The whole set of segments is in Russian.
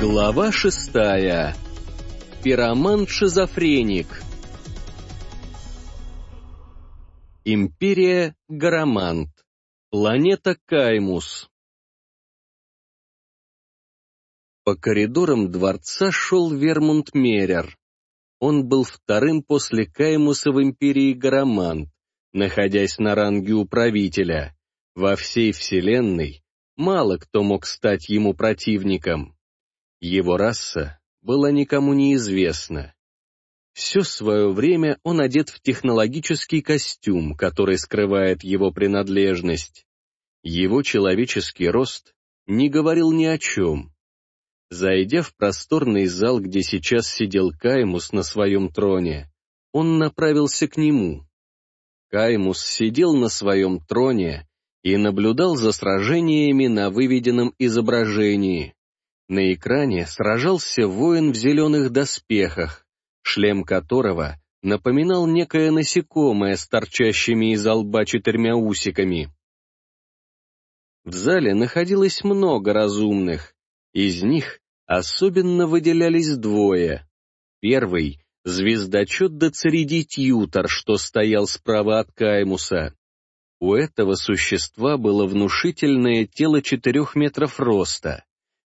Глава шестая. Пироман-шизофреник. Империя Гарамант. Планета Каймус. По коридорам дворца шел Вермунд Мерер. Он был вторым после Каймуса в Империи Гарамант, находясь на ранге управителя. Во всей Вселенной мало кто мог стать ему противником. Его раса была никому неизвестна. Все свое время он одет в технологический костюм, который скрывает его принадлежность. Его человеческий рост не говорил ни о чем. Зайдя в просторный зал, где сейчас сидел Каймус на своем троне, он направился к нему. Каймус сидел на своем троне и наблюдал за сражениями на выведенном изображении. На экране сражался воин в зеленых доспехах, шлем которого напоминал некое насекомое с торчащими из лба четырьмя усиками. В зале находилось много разумных, из них особенно выделялись двое. Первый — звездочет Децериди Тьютор, что стоял справа от Каймуса. У этого существа было внушительное тело четырех метров роста,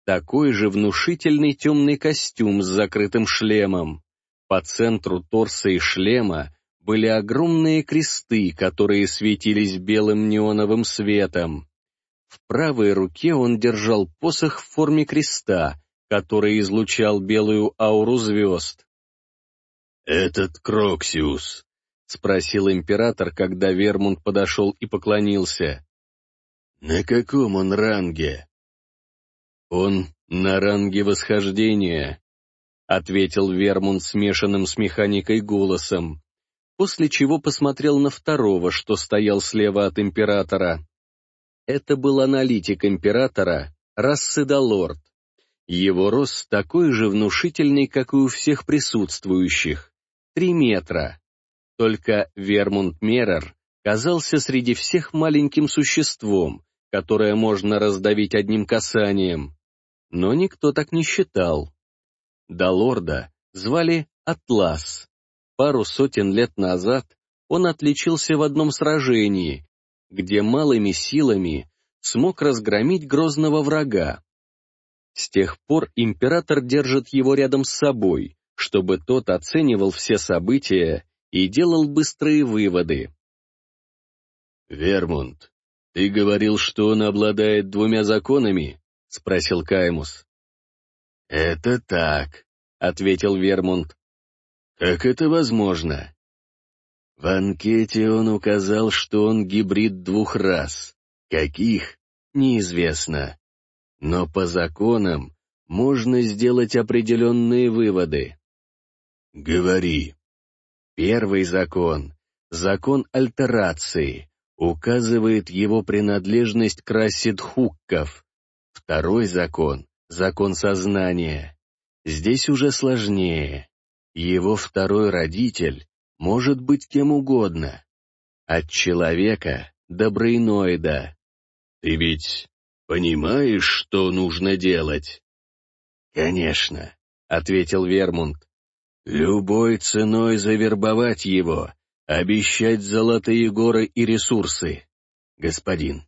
такой же внушительный темный костюм с закрытым шлемом. По центру торса и шлема были огромные кресты, которые светились белым неоновым светом. В правой руке он держал посох в форме креста, который излучал белую ауру звезд. «Этот Кроксиус?» — спросил император, когда Вермунд подошел и поклонился. «На каком он ранге?» «Он на ранге восхождения», — ответил Вермунд смешанным с механикой голосом, после чего посмотрел на второго, что стоял слева от императора. Это был аналитик императора, Рассидалорд. Его рост такой же внушительный, как и у всех присутствующих — три метра. Только Вермунд Мерер казался среди всех маленьким существом, которое можно раздавить одним касанием но никто так не считал. До лорда звали Атлас. Пару сотен лет назад он отличился в одном сражении, где малыми силами смог разгромить грозного врага. С тех пор император держит его рядом с собой, чтобы тот оценивал все события и делал быстрые выводы. «Вермунд, ты говорил, что он обладает двумя законами?» — спросил Каймус. «Это так», — ответил Вермунд. «Как это возможно?» В анкете он указал, что он гибрид двух рас. Каких? Неизвестно. Но по законам можно сделать определенные выводы. «Говори». Первый закон, закон альтерации, указывает его принадлежность к расе дхукков, Второй закон — закон сознания. Здесь уже сложнее. Его второй родитель может быть кем угодно. От человека до брейноида. Ты ведь понимаешь, что нужно делать? Конечно, — ответил Вермунд. Любой ценой завербовать его, обещать золотые горы и ресурсы. Господин,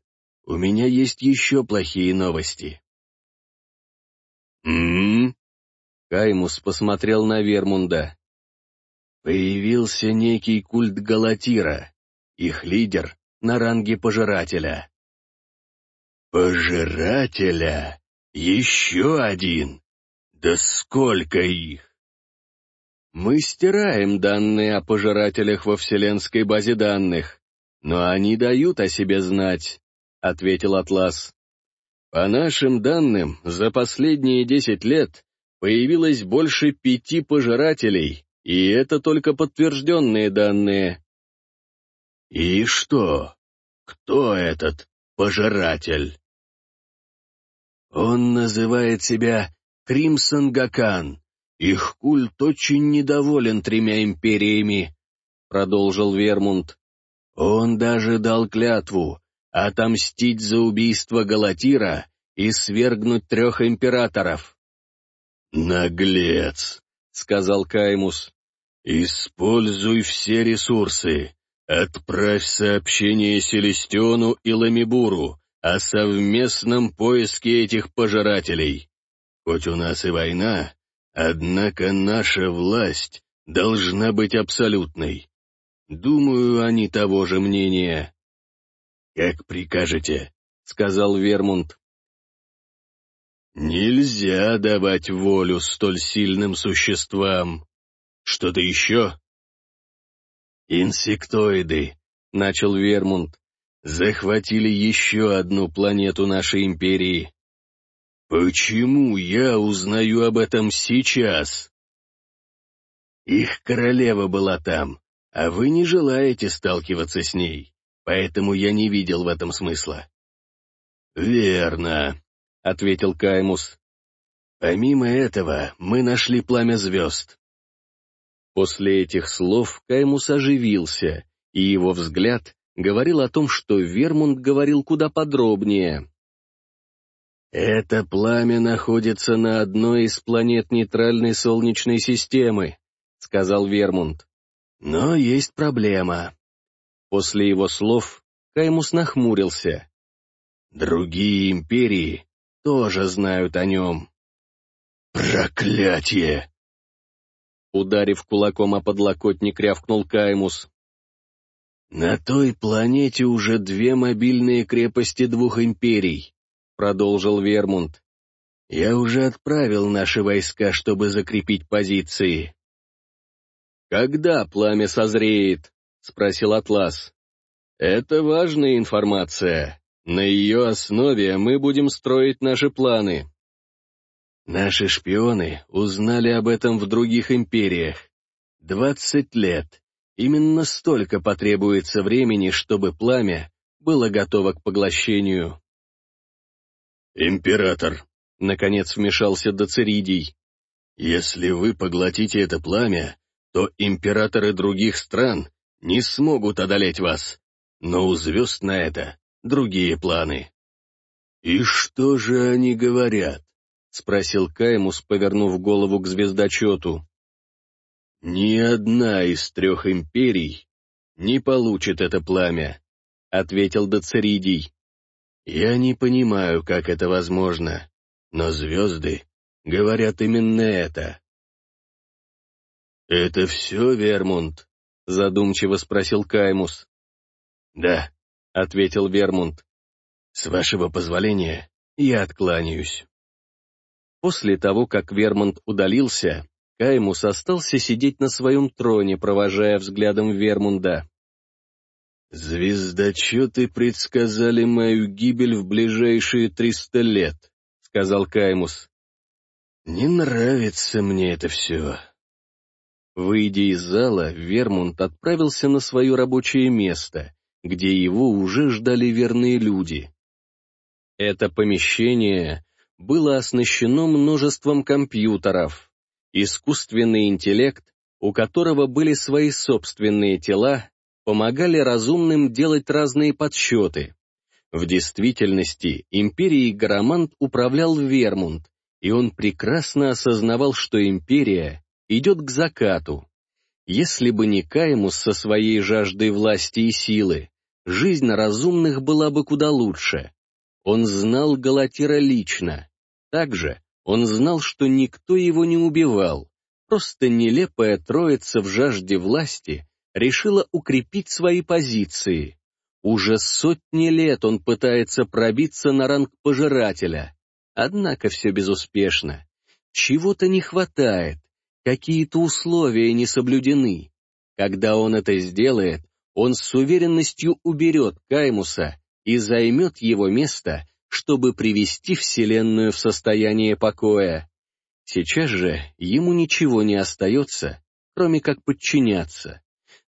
у меня есть еще плохие новости. «М-м-м?» Каймус посмотрел на Вермунда. Появился некий культ Галатира, их лидер на ранге пожирателя. Пожирателя? Еще один? Да сколько их? Мы стираем данные о пожирателях во вселенской базе данных, но они дают о себе знать. — ответил Атлас. «По нашим данным, за последние десять лет появилось больше пяти пожирателей, и это только подтвержденные данные». «И что? Кто этот пожиратель?» «Он называет себя Кримсон Гакан. Их культ очень недоволен тремя империями», — продолжил Вермунд. «Он даже дал клятву, отомстить за убийство Галатира и свергнуть трех императоров. «Наглец!» — сказал Каймус. «Используй все ресурсы. Отправь сообщение Селестиону и Ламибуру о совместном поиске этих пожирателей. Хоть у нас и война, однако наша власть должна быть абсолютной. Думаю, они того же мнения. «Как прикажете», — сказал Вермунд. «Нельзя давать волю столь сильным существам. Что-то еще?» «Инсектоиды», — начал Вермунд, — «захватили еще одну планету нашей империи. Почему я узнаю об этом сейчас?» «Их королева была там, а вы не желаете сталкиваться с ней, поэтому я не видел в этом смысла». «Верно», — ответил Каймус. «Помимо этого, мы нашли пламя звезд. После этих слов Каймус оживился, и его взгляд говорил о том, что Вермунд говорил куда подробнее. «Это пламя находится на одной из планет нейтральной Солнечной системы», — сказал Вермунд. «Но есть проблема». После его слов Каймус нахмурился. «Другие империи тоже знают о нем». «Проклятие!» Ударив кулаком о подлокотник, рявкнул Каймус. «На той планете уже две мобильные крепости двух империй», — продолжил Вермунд. «Я уже отправил наши войска, чтобы закрепить позиции». «Когда пламя созреет?» — спросил Атлас. «Это важная информация. На ее основе мы будем строить наши планы». Наши шпионы узнали об этом в других империях. Двадцать лет. Именно столько потребуется времени, чтобы пламя было готово к поглощению. «Император», — наконец вмешался Доцеридий, — «если вы поглотите это пламя, то императоры других стран не смогут одолеть вас, но у звезд на это другие планы». «И что же они говорят?» — спросил Каймус, повернув голову к звездочету. «Ни одна из трех империй не получит это пламя», — ответил Доцеридий. «Я не понимаю, как это возможно, но звезды говорят именно это». «Это все, Вермунд?» — задумчиво спросил Каймус. «Да», — ответил Вермунд. «С вашего позволения я откланяюсь». После того, как Вермонт удалился, Каймус остался сидеть на своем троне, провожая взглядом Вермунда. «Звездочеты предсказали мою гибель в ближайшие триста лет», — сказал Каймус. «Не нравится мне это все». Выйдя из зала, Вермунд отправился на свое рабочее место, где его уже ждали верные люди. Это помещение было оснащено множеством компьютеров. Искусственный интеллект, у которого были свои собственные тела, помогали разумным делать разные подсчеты. В действительности империей Гарамант управлял Вермунд, и он прекрасно осознавал, что империя идет к закату. Если бы не Каймус со своей жаждой власти и силы, жизнь разумных была бы куда лучше. Он знал Галатира лично, также он знал, что никто его не убивал, просто нелепая троица в жажде власти решила укрепить свои позиции. Уже сотни лет он пытается пробиться на ранг пожирателя, однако все безуспешно. Чего-то не хватает, какие-то условия не соблюдены. Когда он это сделает, он с уверенностью уберет Каймуса и займет его место чтобы привести Вселенную в состояние покоя. Сейчас же ему ничего не остается, кроме как подчиняться.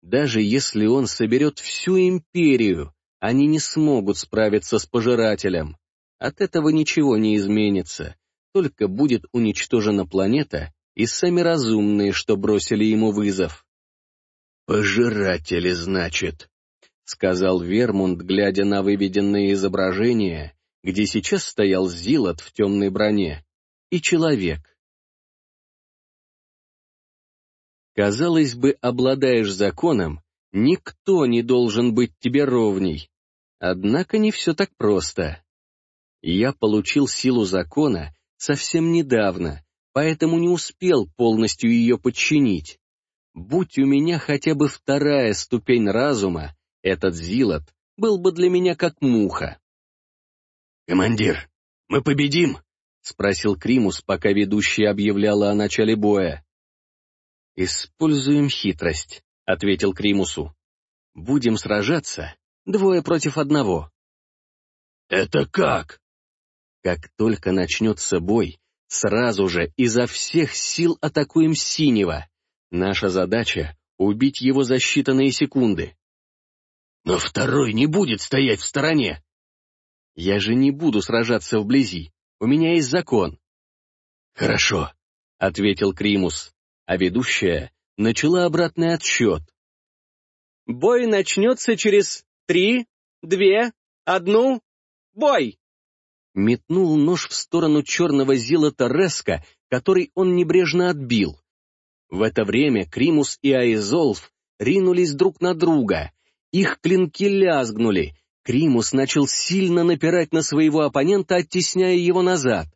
Даже если он соберет всю империю, они не смогут справиться с пожирателем. От этого ничего не изменится, только будет уничтожена планета и сами разумные, что бросили ему вызов. «Пожиратели, значит», — сказал Вермунд, глядя на выведенные изображения где сейчас стоял Зилот в темной броне, и человек. Казалось бы, обладаешь законом, никто не должен быть тебе ровней. Однако не все так просто. Я получил силу закона совсем недавно, поэтому не успел полностью ее подчинить. Будь у меня хотя бы вторая ступень разума, этот Зилот был бы для меня как муха. «Командир, мы победим?» — спросил Кримус, пока ведущая объявляла о начале боя. «Используем хитрость», — ответил Кримусу. «Будем сражаться двое против одного». «Это как?» «Как только начнется бой, сразу же изо всех сил атакуем синего. Наша задача — убить его за считанные секунды». «Но второй не будет стоять в стороне». «Я же не буду сражаться вблизи. У меня есть закон». «Хорошо», — ответил Кримус, а ведущая начала обратный отсчет. «Бой начнется через три, две, одну, бой!» Метнул нож в сторону черного зилота Реска, который он небрежно отбил. В это время Кримус и Аизолф ринулись друг на друга. Их клинки лязгнули, Кримус начал сильно напирать на своего оппонента, оттесняя его назад.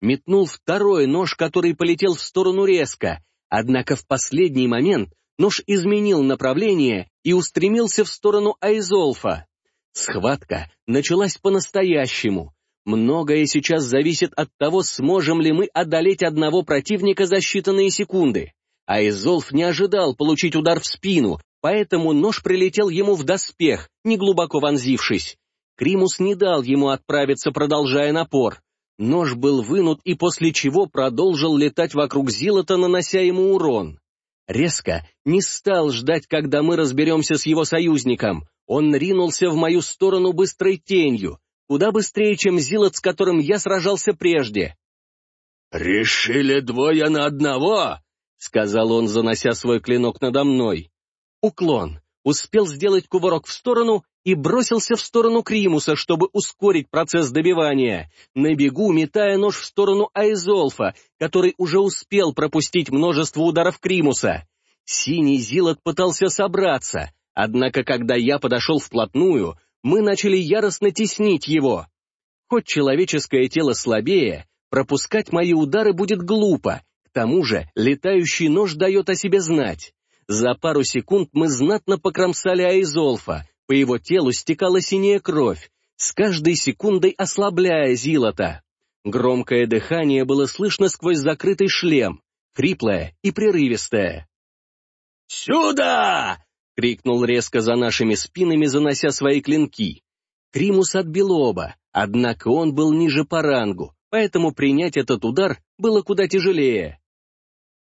Метнул второй нож, который полетел в сторону резко, однако в последний момент нож изменил направление и устремился в сторону Айзолфа. Схватка началась по-настоящему. Многое сейчас зависит от того, сможем ли мы одолеть одного противника за считанные секунды. Айзолф не ожидал получить удар в спину, поэтому нож прилетел ему в доспех, неглубоко вонзившись. Кримус не дал ему отправиться, продолжая напор. Нож был вынут и после чего продолжил летать вокруг Зилота, нанося ему урон. Резко не стал ждать, когда мы разберемся с его союзником. Он ринулся в мою сторону быстрой тенью, куда быстрее, чем Зилот, с которым я сражался прежде. «Решили двое на одного?» — сказал он, занося свой клинок надо мной. Уклон. Успел сделать кувырок в сторону и бросился в сторону Кримуса, чтобы ускорить процесс добивания, на бегу метая нож в сторону Айзолфа, который уже успел пропустить множество ударов Кримуса. Синий Зилот пытался собраться, однако когда я подошел вплотную, мы начали яростно теснить его. Хоть человеческое тело слабее, пропускать мои удары будет глупо, к тому же летающий нож дает о себе знать. За пару секунд мы знатно покромсали Айзолфа, по его телу стекала синяя кровь, с каждой секундой ослабляя Зилота. Громкое дыхание было слышно сквозь закрытый шлем, хриплое и прерывистое. «Сюда!» — крикнул резко за нашими спинами, занося свои клинки. Кримус отбил оба, однако он был ниже по рангу, поэтому принять этот удар было куда тяжелее.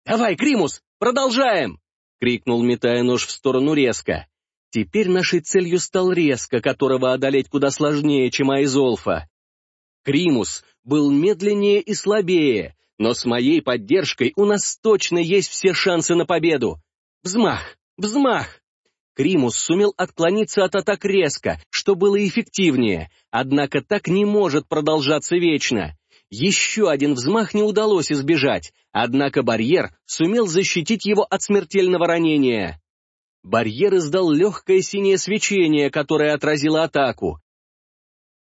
«Давай, Кримус, продолжаем!» крикнул, метая нож в сторону резко. Теперь нашей целью стал резко, которого одолеть куда сложнее, чем Айзолфа. Кримус был медленнее и слабее, но с моей поддержкой у нас точно есть все шансы на победу. Взмах! Взмах! Кримус сумел отклониться от атак резко, что было эффективнее, однако так не может продолжаться вечно. Еще один взмах не удалось избежать, однако барьер сумел защитить его от смертельного ранения. Барьер издал легкое синее свечение, которое отразило атаку.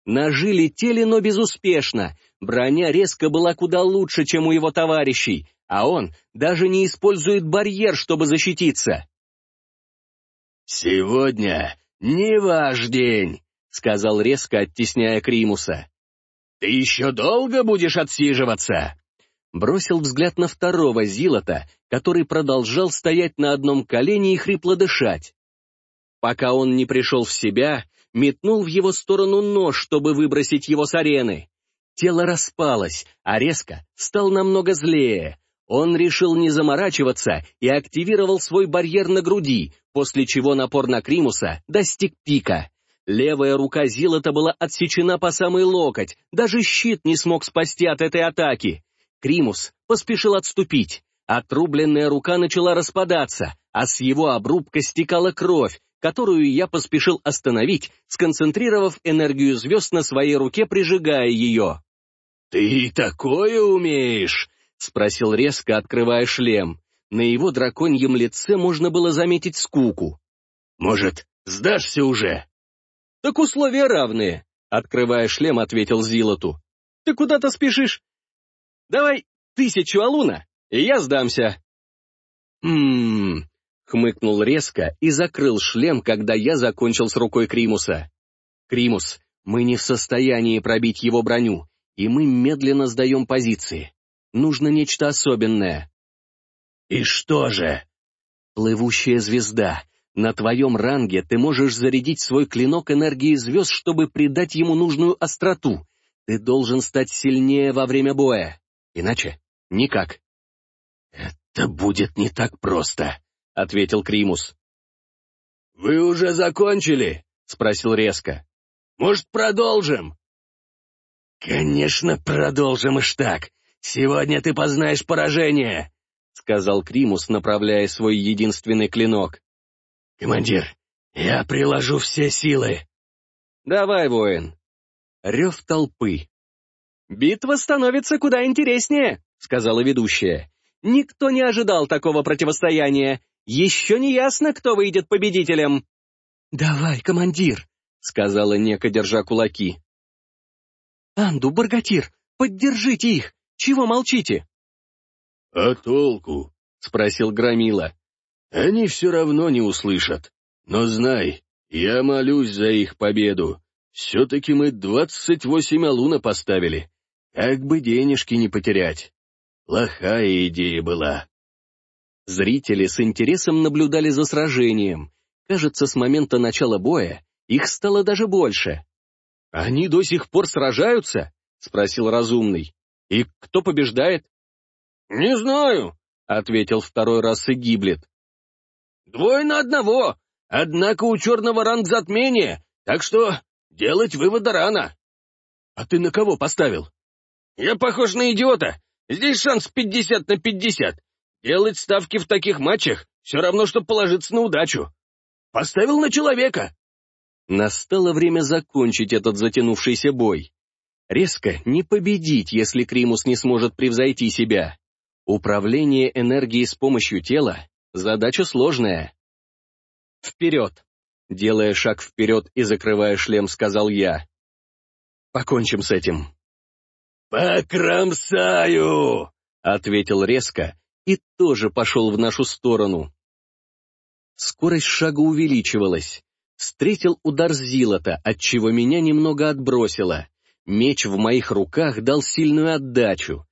Ножи летели, но безуспешно. Броня резко была куда лучше, чем у его товарищей, а он даже не использует барьер, чтобы защититься. «Сегодня не ваш день», — сказал резко, оттесняя Кримуса. «Ты еще долго будешь отсиживаться?» Бросил взгляд на второго Зилота, который продолжал стоять на одном колене и хрипло дышать. Пока он не пришел в себя, метнул в его сторону нож, чтобы выбросить его с арены. Тело распалось, а резко стал намного злее. Он решил не заморачиваться и активировал свой барьер на груди, после чего напор на Кримуса достиг пика. Левая рука Зилота была отсечена по самый локоть, даже щит не смог спасти от этой атаки. Кримус поспешил отступить. Отрубленная рука начала распадаться, а с его обрубка стекала кровь, которую я поспешил остановить, сконцентрировав энергию звезд на своей руке, прижигая ее. «Ты такое умеешь?» — спросил резко, открывая шлем. На его драконьем лице можно было заметить скуку. «Может, сдашься уже?» «Так условия равные», — открывая шлем, ответил Зилоту. «Ты куда-то спешишь? Давай тысячу алуна, и я сдамся». «Ммм...» — хмыкнул резко и закрыл шлем, когда я закончил с рукой Кримуса. «Кримус, мы не в состоянии пробить его броню, и мы медленно сдаем позиции. Нужно нечто особенное». «И что же?» «Плывущая звезда. На твоем ранге ты можешь зарядить свой клинок энергией звезд, чтобы придать ему нужную остроту. Ты должен стать сильнее во время боя. Иначе никак». «Это будет не так просто», — ответил Кримус. «Вы уже закончили?» — спросил резко. «Может, продолжим?» «Конечно, продолжим, Иштак. Сегодня ты познаешь поражение», — сказал Кримус, направляя свой единственный клинок. «Командир, я приложу все силы». «Давай, воин». Рев толпы. «Битва становится куда интереснее», — сказала ведущая. «Никто не ожидал такого противостояния. Еще не ясно, кто выйдет победителем». «Давай, командир», — сказала Нека, держа кулаки. «Анду, Баргатир, поддержите их! Чего молчите?» «А толку?» — спросил Громила. «Они все равно не услышат. Но знай, я молюсь за их победу. Все-таки мы двадцать восемь алуна поставили. Как бы денежки не потерять. Плохая идея была». Зрители с интересом наблюдали за сражением. Кажется, с момента начала боя их стало даже больше. «Они до сих пор сражаются?» — спросил разумный. «И кто побеждает?» «Не знаю», — ответил второй раз и Гиблет. «Двое на одного, однако у черного ранг затмения, так что делать выводы рано». «А ты на кого поставил?» «Я похож на идиота. Здесь шанс пятьдесят на пятьдесят. Делать ставки в таких матчах все равно, что положиться на удачу. Поставил на человека». Настало время закончить этот затянувшийся бой. Резко не победить, если Кримус не сможет превзойти себя. Управление энергией с помощью тела — задача сложная. «Вперед!» — делая шаг вперед и закрывая шлем, сказал я. «Покончим с этим». «Покромсаю!» — ответил резко и тоже пошел в нашу сторону. Скорость шага увеличивалась. Встретил удар Зилота, отчего меня немного отбросило. Меч в моих руках дал сильную отдачу.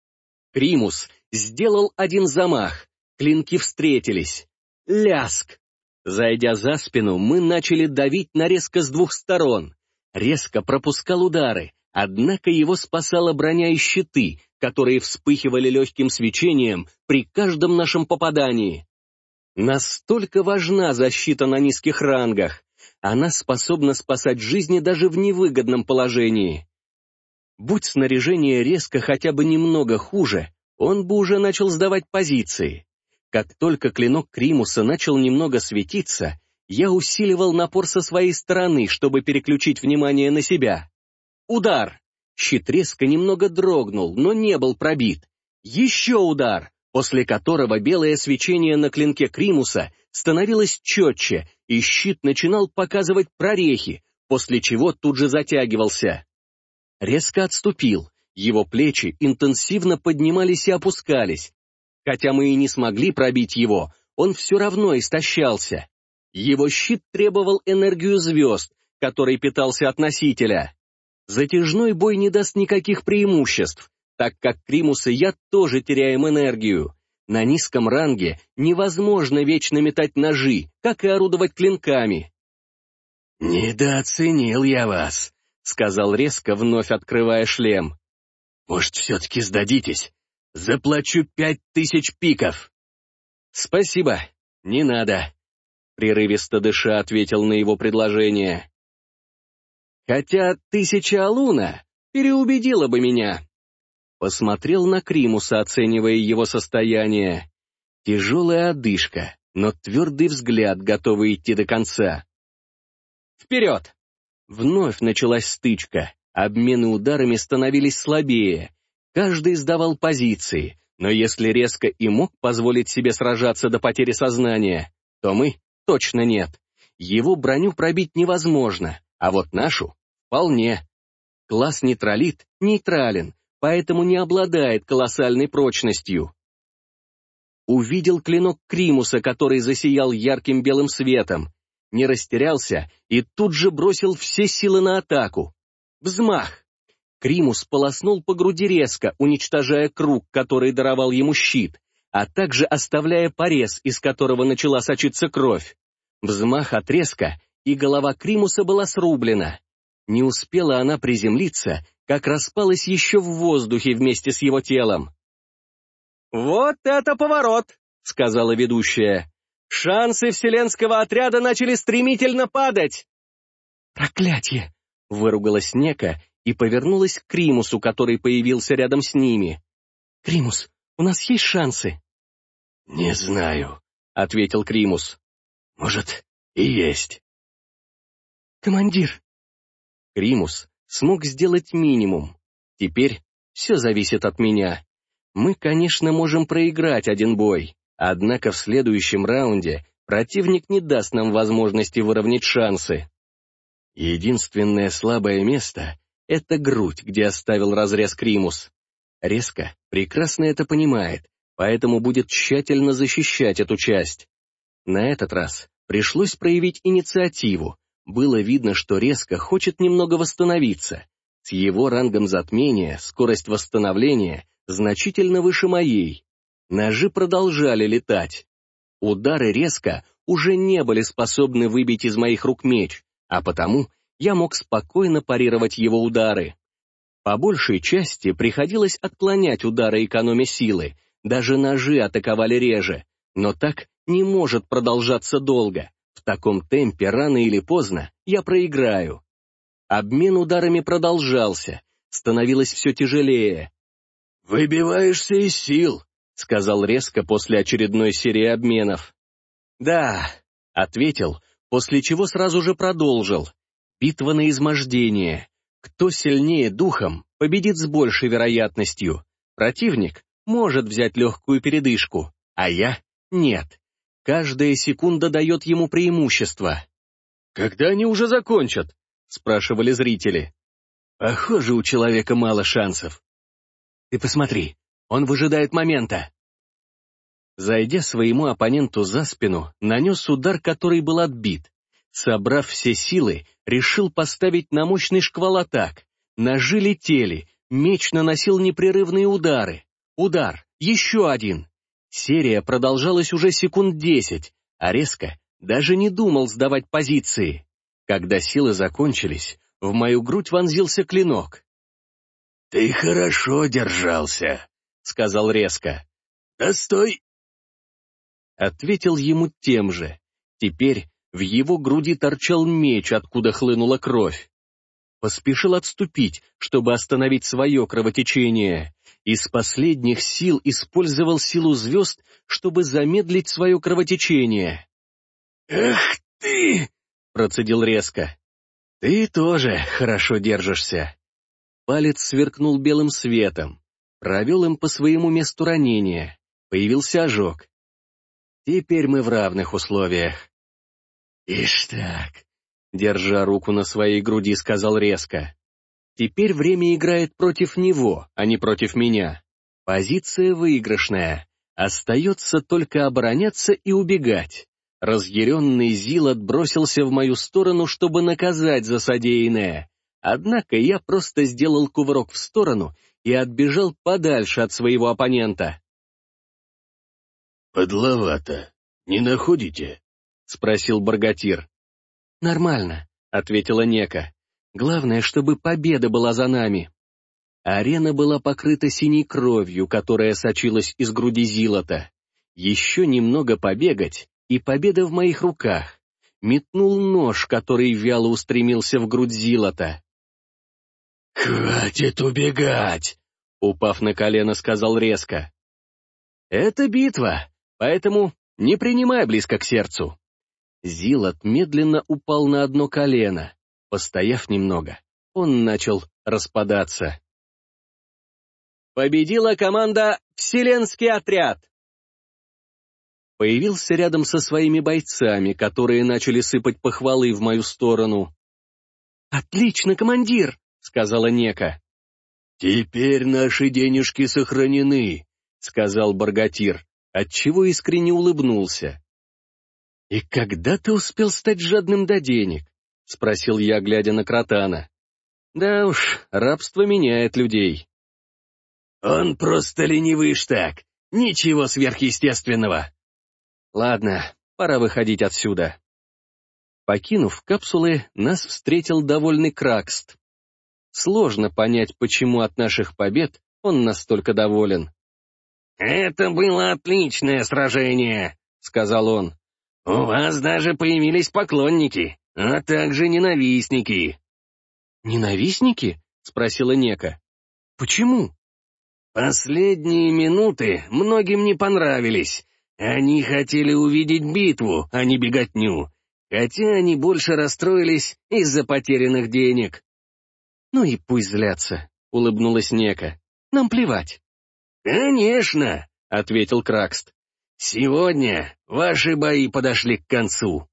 Примус сделал один замах. Клинки встретились. Ляск! Зайдя за спину, мы начали давить на резко с двух сторон. Резко пропускал удары, однако его спасала броня и щиты, которые вспыхивали легким свечением при каждом нашем попадании. Настолько важна защита на низких рангах она способна спасать жизни даже в невыгодном положении. Будь снаряжение резко хотя бы немного хуже, он бы уже начал сдавать позиции. Как только клинок Кримуса начал немного светиться, я усиливал напор со своей стороны, чтобы переключить внимание на себя. Удар! Щит резко немного дрогнул, но не был пробит. Еще удар, после которого белое свечение на клинке Кримуса становилось четче, и щит начинал показывать прорехи, после чего тут же затягивался. Резко отступил, его плечи интенсивно поднимались и опускались. Хотя мы и не смогли пробить его, он все равно истощался. Его щит требовал энергию звезд, которой питался от носителя. Затяжной бой не даст никаких преимуществ, так как Кримус и я тоже теряем энергию. На низком ранге невозможно вечно метать ножи, как и орудовать клинками. «Недооценил я вас», — сказал резко, вновь открывая шлем. «Может, все-таки сдадитесь? Заплачу пять тысяч пиков». «Спасибо, не надо», — прерывисто дыша ответил на его предложение. «Хотя тысяча алуна переубедила бы меня». Посмотрел на Кримуса, оценивая его состояние. Тяжелая одышка, но твердый взгляд, готовый идти до конца. «Вперед!» Вновь началась стычка. Обмены ударами становились слабее. Каждый сдавал позиции. Но если резко и мог позволить себе сражаться до потери сознания, то мы точно нет. Его броню пробить невозможно, а вот нашу — вполне. Класс нейтралит нейтрален, поэтому не обладает колоссальной прочностью. Увидел клинок Кримуса, который засиял ярким белым светом, не растерялся и тут же бросил все силы на атаку. Взмах! Кримус полоснул по груди резко, уничтожая круг, который даровал ему щит, а также оставляя порез, из которого начала сочиться кровь. Взмах от резка, и голова Кримуса была срублена. Не успела она приземлиться, как распалась еще в воздухе вместе с его телом. «Вот это поворот!» — сказала ведущая. «Шансы вселенского отряда начали стремительно падать!» «Проклятье!» — выругалась Нека и повернулась к Кримусу, который появился рядом с ними. «Кримус, у нас есть шансы?» «Не знаю», — ответил Кримус. «Может, и есть». «Командир!» Кримус смог сделать минимум. Теперь все зависит от меня. Мы, конечно, можем проиграть один бой, однако в следующем раунде противник не даст нам возможности выровнять шансы. Единственное слабое место — это грудь, где оставил разрез Кримус. Резко прекрасно это понимает, поэтому будет тщательно защищать эту часть. На этот раз пришлось проявить инициативу. Было видно, что резко хочет немного восстановиться. С его рангом затмения скорость восстановления значительно выше моей. Ножи продолжали летать. Удары резко уже не были способны выбить из моих рук меч, а потому я мог спокойно парировать его удары. По большей части приходилось отклонять удары экономя силы, даже ножи атаковали реже, но так не может продолжаться долго. В таком темпе рано или поздно я проиграю. Обмен ударами продолжался, становилось все тяжелее. «Выбиваешься из сил», — сказал резко после очередной серии обменов. «Да», — ответил, после чего сразу же продолжил. «Битва на измождение. Кто сильнее духом, победит с большей вероятностью. Противник может взять легкую передышку, а я — нет. Каждая секунда дает ему преимущество». «Когда они уже закончат?» — спрашивали зрители. «Похоже, у человека мало шансов. Ты посмотри, он выжидает момента. Зайдя своему оппоненту за спину, нанес удар, который был отбит. Собрав все силы, решил поставить на мощный шквал атак. Ножи летели, меч наносил непрерывные удары. Удар, еще один. Серия продолжалась уже секунд десять, а резко даже не думал сдавать позиции. Когда силы закончились, в мою грудь вонзился клинок. «Ты хорошо держался», — сказал резко. «Да стой!» Ответил ему тем же. Теперь в его груди торчал меч, откуда хлынула кровь. Поспешил отступить, чтобы остановить свое кровотечение. Из последних сил использовал силу звезд, чтобы замедлить свое кровотечение. «Эх ты!» — процедил резко. «Ты тоже хорошо держишься», Палец сверкнул белым светом. Провел им по своему месту ранения. Появился ожог. Теперь мы в равных условиях. «Ишь так!» Держа руку на своей груди, сказал резко. «Теперь время играет против него, а не против меня. Позиция выигрышная. Остается только обороняться и убегать». Разъяренный Зил отбросился в мою сторону, чтобы наказать за содеянное. Однако я просто сделал кувырок в сторону и отбежал подальше от своего оппонента. «Подловато. Не находите?» — спросил Баргатир. «Нормально», — ответила Нека. «Главное, чтобы победа была за нами». Арена была покрыта синей кровью, которая сочилась из груди Зилота. Еще немного побегать, и победа в моих руках. Метнул нож, который вяло устремился в грудь Зилота. «Хватит убегать!» — упав на колено, сказал резко. «Это битва, поэтому не принимай близко к сердцу». Зилот медленно упал на одно колено. Постояв немного, он начал распадаться. Победила команда Вселенский отряд!» Появился рядом со своими бойцами, которые начали сыпать похвалы в мою сторону. «Отлично, командир!» — сказала Нека. «Теперь наши денежки сохранены», — сказал Баргатир, отчего искренне улыбнулся. «И когда ты успел стать жадным до денег?» — спросил я, глядя на Кротана. «Да уж, рабство меняет людей». «Он просто ленивый штак, ничего сверхъестественного». «Ладно, пора выходить отсюда». Покинув капсулы, нас встретил довольный Кракст. Сложно понять, почему от наших побед он настолько доволен. «Это было отличное сражение», — сказал он. «У вас даже появились поклонники, а также ненавистники». «Ненавистники?» — спросила Нека. «Почему?» «Последние минуты многим не понравились. Они хотели увидеть битву, а не беготню, хотя они больше расстроились из-за потерянных денег». «Ну и пусть злятся», — улыбнулась Нека. «Нам плевать». «Конечно», — ответил Кракст. «Сегодня ваши бои подошли к концу».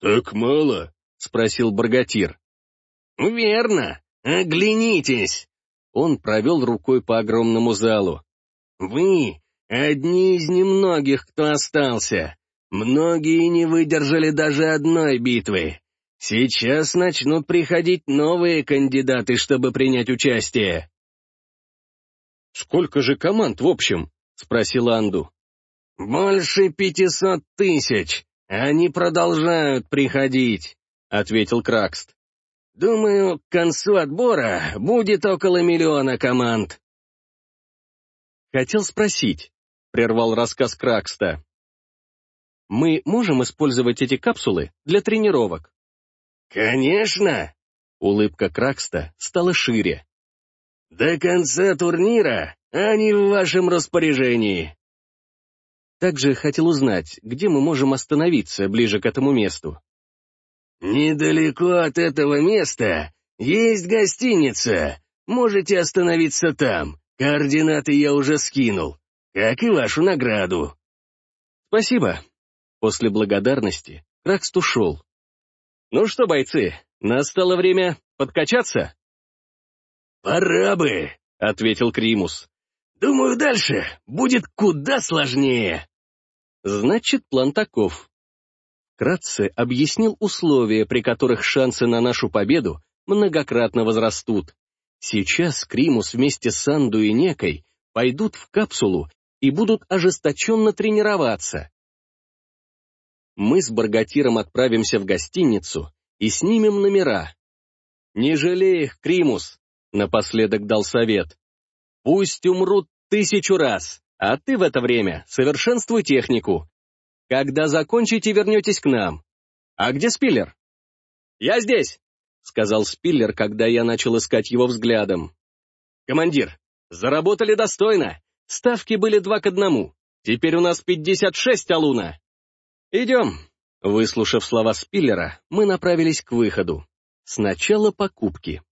«Так мало?» — спросил Баргатир. «Верно. Оглянитесь!» Он провел рукой по огромному залу. «Вы — одни из немногих, кто остался. Многие не выдержали даже одной битвы. Сейчас начнут приходить новые кандидаты, чтобы принять участие». «Сколько же команд в общем?» — спросил Анду. «Больше пятисот тысяч. Они продолжают приходить», — ответил Кракст. «Думаю, к концу отбора будет около миллиона команд». «Хотел спросить», — прервал рассказ Кракста. «Мы можем использовать эти капсулы для тренировок?» «Конечно!» — улыбка Кракста стала шире. «До конца турнира они в вашем распоряжении». Также хотел узнать, где мы можем остановиться ближе к этому месту. «Недалеко от этого места есть гостиница. Можете остановиться там. Координаты я уже скинул, как и вашу награду». «Спасибо». После благодарности Кракст ушел. «Ну что, бойцы, настало время подкачаться?» «Пора бы», — ответил Кримус. «Думаю, дальше будет куда сложнее». Значит, план таков. Кратце объяснил условия, при которых шансы на нашу победу многократно возрастут. Сейчас Кримус вместе с Анду и Некой пойдут в капсулу и будут ожесточенно тренироваться. Мы с Баргатиром отправимся в гостиницу и снимем номера. Не жалей их, Кримус, напоследок дал совет. Пусть умрут тысячу раз, а ты в это время совершенствуй технику. Когда закончите, вернетесь к нам. А где Спиллер? Я здесь, сказал Спиллер, когда я начал искать его взглядом. Командир, заработали достойно. Ставки были два к одному. Теперь у нас 56 алуна. Идем. Выслушав слова Спиллера, мы направились к выходу. Сначала покупки.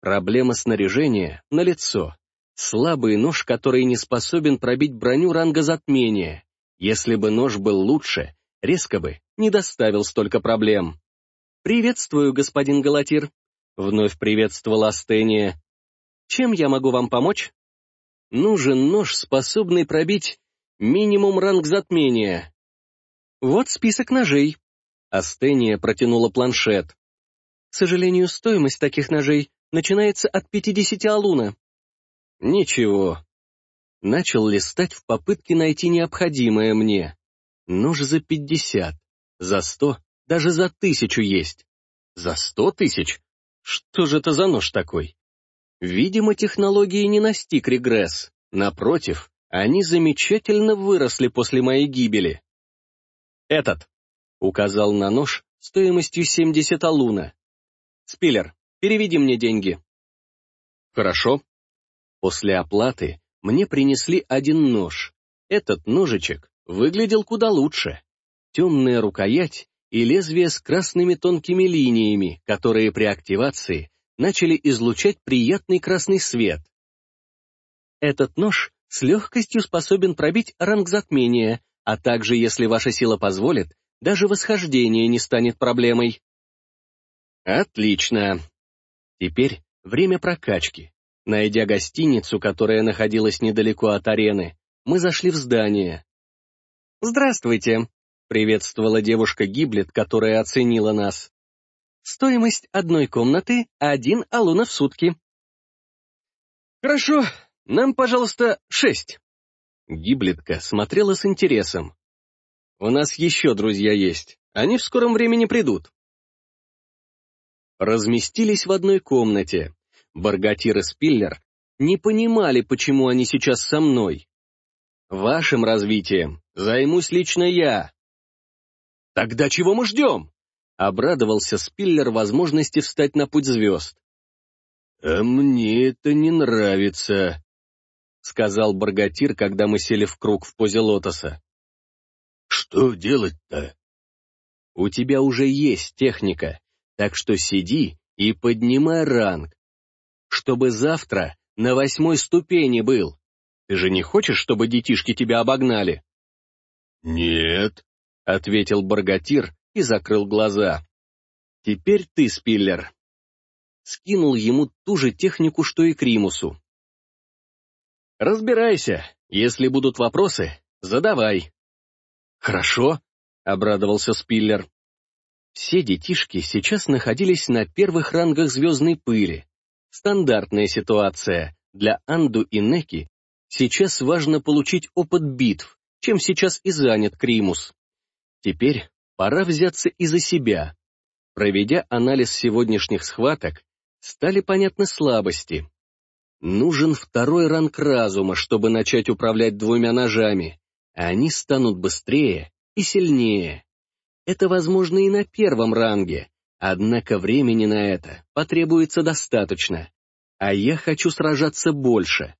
Проблема снаряжения налицо. Слабый нож, который не способен пробить броню ранга затмения. Если бы нож был лучше, резко бы не доставил столько проблем. «Приветствую, господин Галатир», — вновь приветствовала Астения. «Чем я могу вам помочь?» «Нужен нож, способный пробить минимум ранг затмения». «Вот список ножей». Астения протянула планшет. «К сожалению, стоимость таких ножей начинается от 50 алуна». «Ничего». Начал листать в попытке найти необходимое мне. Нож за 50, за 100, даже за тысячу есть. За 100 тысяч? Что же это за нож такой? Видимо, технологии не настиг регресс. Напротив, они замечательно выросли после моей гибели. «Этот», — указал на нож стоимостью 70 алуна. «Спиллер, переведи мне деньги». «Хорошо». После оплаты мне принесли один нож. Этот ножичек выглядел куда лучше. Темная рукоять и лезвие с красными тонкими линиями, которые при активации начали излучать приятный красный свет. Этот нож с легкостью способен пробить ранг затмения, а также, если ваша сила позволит, даже восхождение не станет проблемой. Отлично. Теперь время прокачки. Найдя гостиницу, которая находилась недалеко от арены, мы зашли в здание. «Здравствуйте», — приветствовала девушка Гиблет, которая оценила нас. «Стоимость одной комнаты — один алунов в сутки». «Хорошо, нам, пожалуйста, шесть». Гиблетка смотрела с интересом. «У нас еще друзья есть, они в скором времени придут». Разместились в одной комнате. Баргатир и Спиллер не понимали, почему они сейчас со мной. Вашим развитием займусь лично я. Тогда чего мы ждем? Обрадовался Спиллер возможности встать на путь звезд. «А мне это не нравится», — сказал Баргатир, когда мы сели в круг в позе лотоса. «Что делать-то?» «У тебя уже есть техника, так что сиди и поднимай ранг, чтобы завтра на восьмой ступени был. Ты же не хочешь, чтобы детишки тебя обогнали?» «Нет», — ответил Баргатир и закрыл глаза. «Теперь ты, Спиллер, скинул ему ту же технику, что и Кримусу. «Разбирайся. Если будут вопросы, задавай». «Хорошо», — обрадовался Спиллер. Все детишки сейчас находились на первых рангах звездной пыли. Стандартная ситуация. Для Анду и Неки сейчас важно получить опыт битв, чем сейчас и занят Кримус. Теперь пора взяться и за себя. Проведя анализ сегодняшних схваток, стали понятны слабости. Нужен второй ранг разума, чтобы начать управлять двумя ножами, они станут быстрее и сильнее. Это возможно и на первом ранге, однако времени на это потребуется достаточно. А я хочу сражаться больше.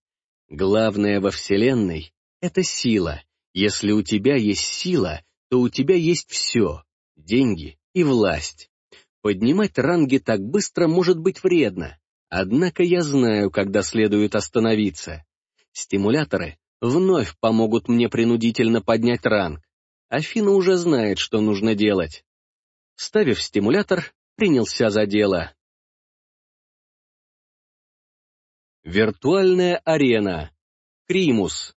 Главное во Вселенной — это сила. Если у тебя есть сила, то у тебя есть все — деньги и власть. Поднимать ранги так быстро может быть вредно, однако я знаю, когда следует остановиться. Стимуляторы вновь помогут мне принудительно поднять ранг. Афина уже знает, что нужно делать. Ставив стимулятор, принялся за дело. Виртуальная арена. Кримус.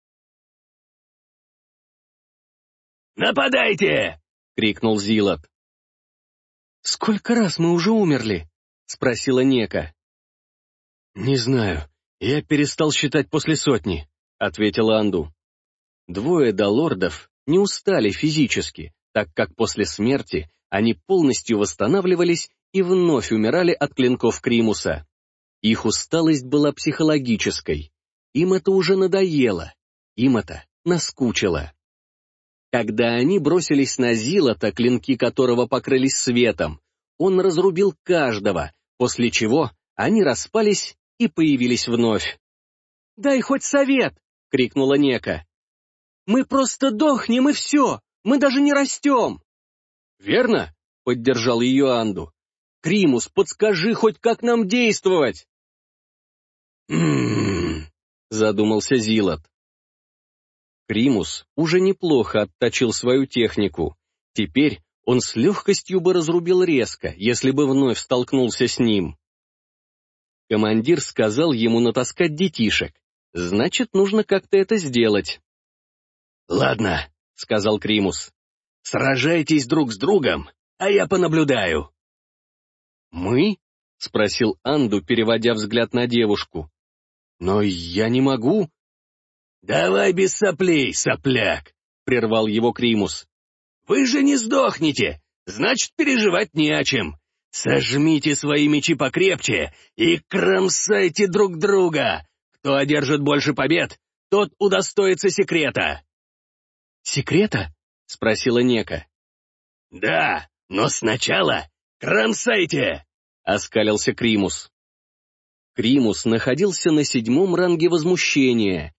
«Нападайте!» — крикнул Зилот. «Сколько раз мы уже умерли?» — спросила Нека. «Не знаю. Я перестал считать после сотни», — ответил Анду. Двое долордов не устали физически, так как после смерти они полностью восстанавливались и вновь умирали от клинков Кримуса. Их усталость была психологической. Им это уже надоело. Им это наскучило. Когда они бросились на Зилота, клинки которого покрылись светом, он разрубил каждого, после чего они распались и появились вновь. «Дай хоть совет!» — крикнула Нека. «Мы просто дохнем и все! Мы даже не растем!» «Верно?» — поддержал ее Анду. «Кримус, подскажи хоть, как нам действовать!» «М-м-м», задумался Зилот. Примус уже неплохо отточил свою технику. Теперь он с легкостью бы разрубил резко, если бы вновь столкнулся с ним. Командир сказал ему натаскать детишек. Значит, нужно как-то это сделать. «Ладно», — сказал Кримус. «Сражайтесь друг с другом, а я понаблюдаю». «Мы?» — спросил Анду, переводя взгляд на девушку. «Но я не могу». «Давай без соплей, сопляк!» — прервал его Кримус. «Вы же не сдохнете, значит, переживать не о чем. Сожмите свои мечи покрепче и кромсайте друг друга. Кто одержит больше побед, тот удостоится секрета». «Секрета?» — спросила Нека. «Да, но сначала кромсайте!» — оскалился Кримус. Кримус находился на седьмом ранге возмущения,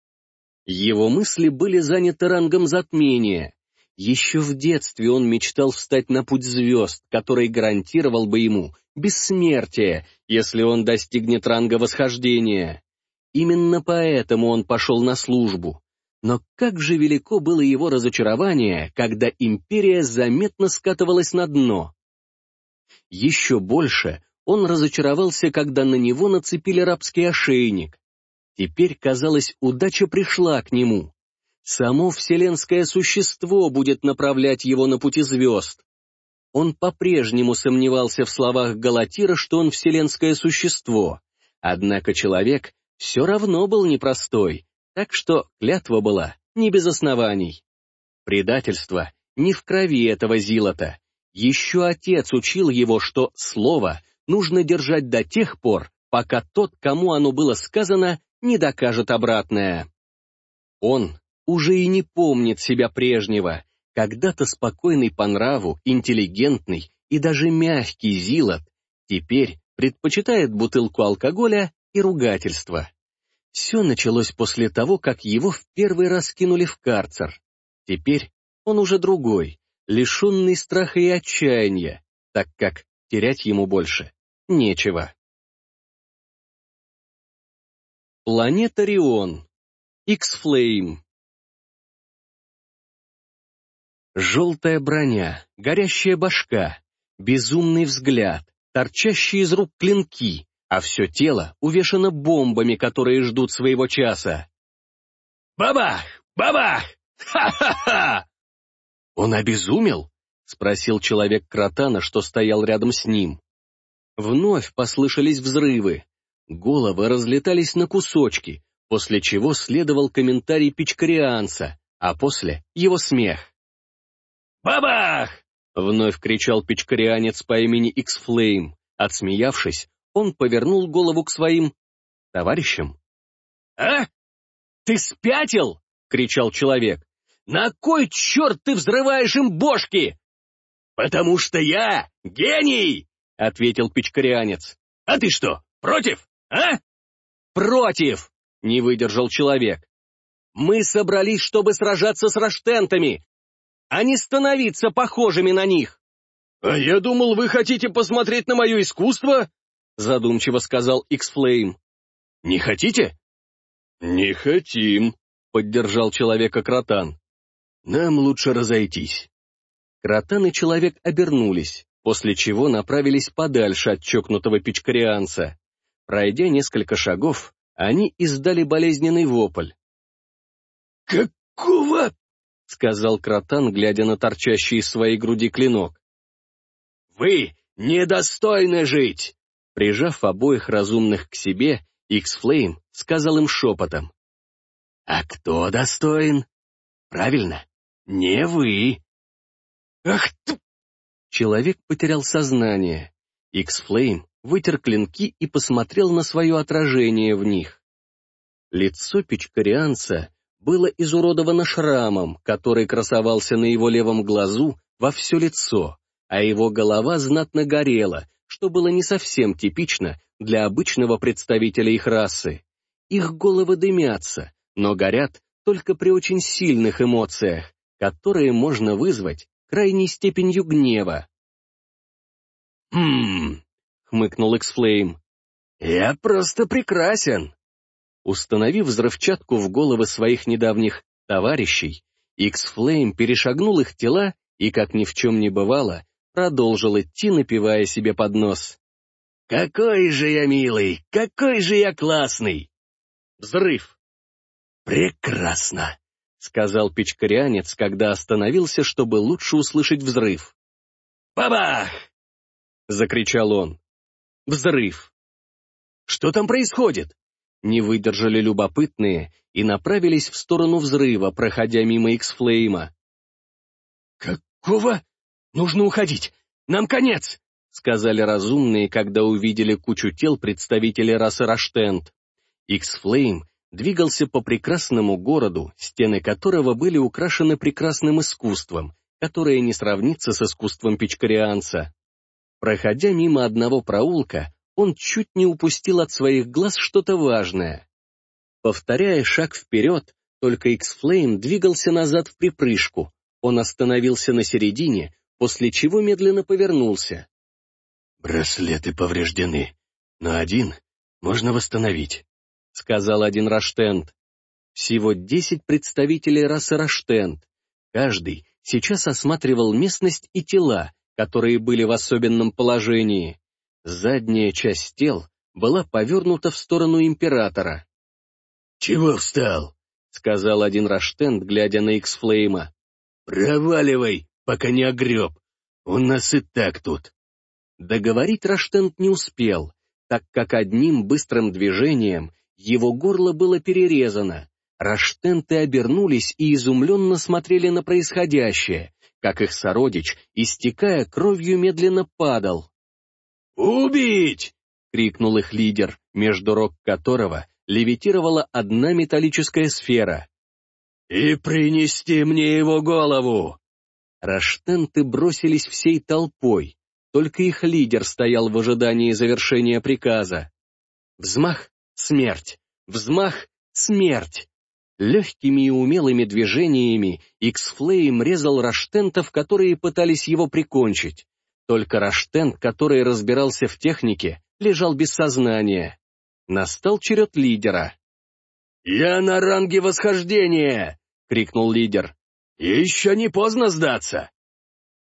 его мысли были заняты рангом затмения. Еще в детстве он мечтал встать на путь звезд, который гарантировал бы ему бессмертие, если он достигнет ранга восхождения. Именно поэтому он пошел на службу. Но как же велико было его разочарование, когда империя заметно скатывалась на дно. Еще больше он разочаровался, когда на него нацепили рабский ошейник. Теперь, казалось, удача пришла к нему. Само вселенское существо будет направлять его на пути звезд. Он по-прежнему сомневался в словах Галатира, что он вселенское существо. Однако человек все равно был непростой, так что клятва была не без оснований. Предательство не в крови этого Зилота. Еще отец учил его, что слово нужно держать до тех пор, пока тот, кому оно было сказано, не докажет обратное. Он уже и не помнит себя прежнего, когда-то спокойный по нраву, интеллигентный и даже мягкий Зилот, теперь предпочитает бутылку алкоголя и ругательства. Все началось после того, как его в первый раз кинули в карцер. Теперь он уже другой, лишенный страха и отчаяния, так как терять ему больше нечего. Планета Рион. X-Flame. Желтая броня, горящая башка, безумный взгляд, торчащие из рук клинки, а все тело увешано бомбами, которые ждут своего часа. «Бабах! Бабах! Ха-ха-ха!» «Он обезумел?» — спросил человек Кротана, что стоял рядом с ним. Вновь послышались взрывы. Головы разлетались на кусочки, после чего следовал комментарий Пичкарианца, а после — его смех. «Бабах!» — вновь кричал пичкарианец по имени Иксфлейм. Отсмеявшись, он повернул голову к своим товарищам. «А? Ты спятил?» — кричал человек. «На кой черт ты взрываешь им бошки?» «Потому что я гений!» — ответил пичкарианец. «А ты что, против, а?» «Против!» — не выдержал человек. «Мы собрались, чтобы сражаться с раштентами, а не становиться похожими на них!» «А я думал, вы хотите посмотреть на мое искусство?» задумчиво сказал Иксфлейм. «Не хотите?» «Не хотим», — поддержал человека Кротан. «Нам лучше разойтись». Кротан и человек обернулись, после чего направились подальше от чокнутого пичкарианца. Пройдя несколько шагов, они издали болезненный вопль. «Какого?» — сказал Кротан, глядя на торчащий из своей груди клинок. «Вы недостойны жить!» Прижав обоих разумных к себе, Иксфлейм сказал им шепотом. «А кто достоин? Правильно, не вы!» «Ах ты!» Человек потерял сознание. Иксфлейм вытер клинки и посмотрел на свое отражение в них. Лицо пичкарианца было изуродовано шрамом, который красовался на его левом глазу во все лицо, а его голова знатно горела, что было не совсем типично для обычного представителя их расы. Их головы дымятся, но горят только при очень сильных эмоциях, которые можно вызвать крайней степенью гнева. «Хм...» — хмыкнул Эксфлейм. «Я просто прекрасен!» Установив взрывчатку в головы своих недавних товарищей, X-Flame перешагнул их тела и, как ни в чем не бывало, продолжил идти, напивая себе под нос. «Какой же я милый! Какой же я классный!» Взрыв. «Прекрасно!» — сказал печкарянец, когда остановился, чтобы лучше услышать взрыв. «Бабах!» — закричал он. Взрыв. «Что там происходит?» Не выдержали любопытные и направились в сторону взрыва, проходя мимо Иксфлейма. «Какого? Нужно уходить! Нам конец!» — сказали разумные, когда увидели кучу тел представителей расы Раштенд. Иксфлейм двигался по прекрасному городу, стены которого были украшены прекрасным искусством, которое не сравнится с искусством пичкарианца. Проходя мимо одного проулка, он чуть не упустил от своих глаз что-то важное. Повторяя шаг вперед, только X-Flame двигался назад в припрыжку. Он остановился на середине, после чего медленно повернулся. «Браслеты повреждены, но один можно восстановить. сказал один Раштент. Всего десять представителей расы Раштент. Каждый сейчас осматривал местность и тела, которые были в особенном положении. Задняя часть тел была повернута в сторону императора. «Чего встал?» — сказал один Раштент, глядя на Иксфлейма. «Проваливай, пока не огреб. У нас и так тут». Договорить Раштент не успел, так как одним быстрым движением его горло было перерезано. Раштенты обернулись и изумленно смотрели на происходящее, как их сородич, истекая кровью, медленно падал. «Убить!» — крикнул их лидер, между рог которого левитировала одна металлическая сфера. «И принести мне его голову!» Раштенты бросились всей толпой, только их лидер стоял в ожидании завершения приказа. Взмах — смерть, взмах — смерть. Легкими и умелыми движениями Иксфлейм резал раштентов, которые пытались его прикончить. Только раштент, который разбирался в технике, лежал без сознания. Настал черед лидера. «Я на ранге восхождения!» — крикнул лидер. «Еще не поздно сдаться!»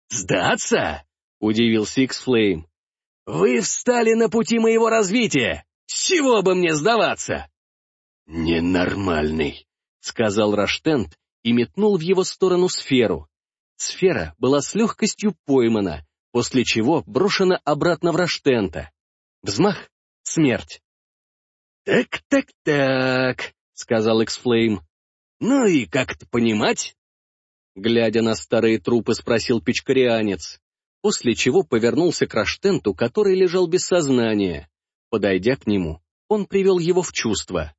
«Сдаться?» — удивился Иксфлейм. «Вы встали на пути моего развития! С чего бы мне сдаваться?» «Ненормальный», — сказал Раштент и метнул в его сторону сферу. Сфера была с легкостью поймана, после чего брошена обратно в Раштента. Взмах — смерть. «Так-так-так», — сказал Эксфлейм. «Ну и как это понимать?» Глядя на старые трупы, спросил печкарианец после чего повернулся к Раштенту, который лежал без сознания. Подойдя к нему, он привел его в чувство.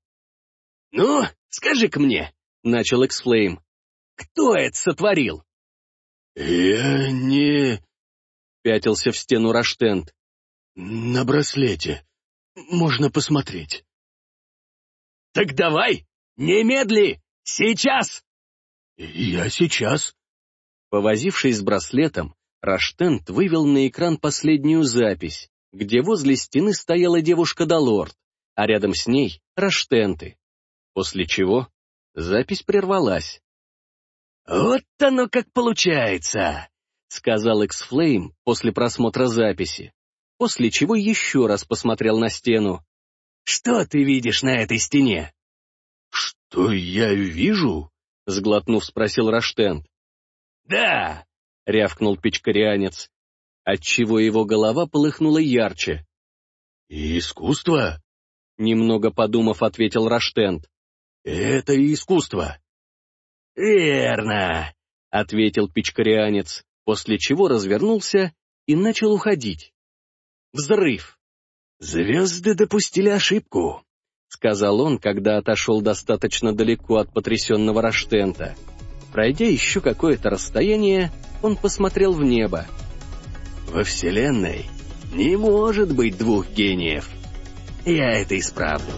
«Ну, скажи-ка мне», — начал Эксфлейм, — «кто это сотворил?» «Я не...» — пятился в стену Раштент. «На браслете. Можно посмотреть». «Так давай, немедли, сейчас!» «Я сейчас». Повозившись с браслетом, Раштент вывел на экран последнюю запись, где возле стены стояла девушка Далорд, а рядом с ней — Раштенты. После чего запись прервалась. «Вот оно как получается!» — сказал Эксфлейм после просмотра записи, после чего еще раз посмотрел на стену. «Что ты видишь на этой стене?» «Что я вижу?» — сглотнув, спросил Раштент. «Да, — рявкнул печкарианец, отчего его голова полыхнула ярче. «Искусство?» — немного подумав, ответил Раштент. «Это искусство». «Верно», — ответил печкарианец, после чего развернулся и начал уходить. Взрыв. «Звезды допустили ошибку», — сказал он, когда отошел достаточно далеко от потрясенного Раштента. Пройдя еще какое-то расстояние, он посмотрел в небо. «Во Вселенной не может быть двух гениев. Я это исправлю».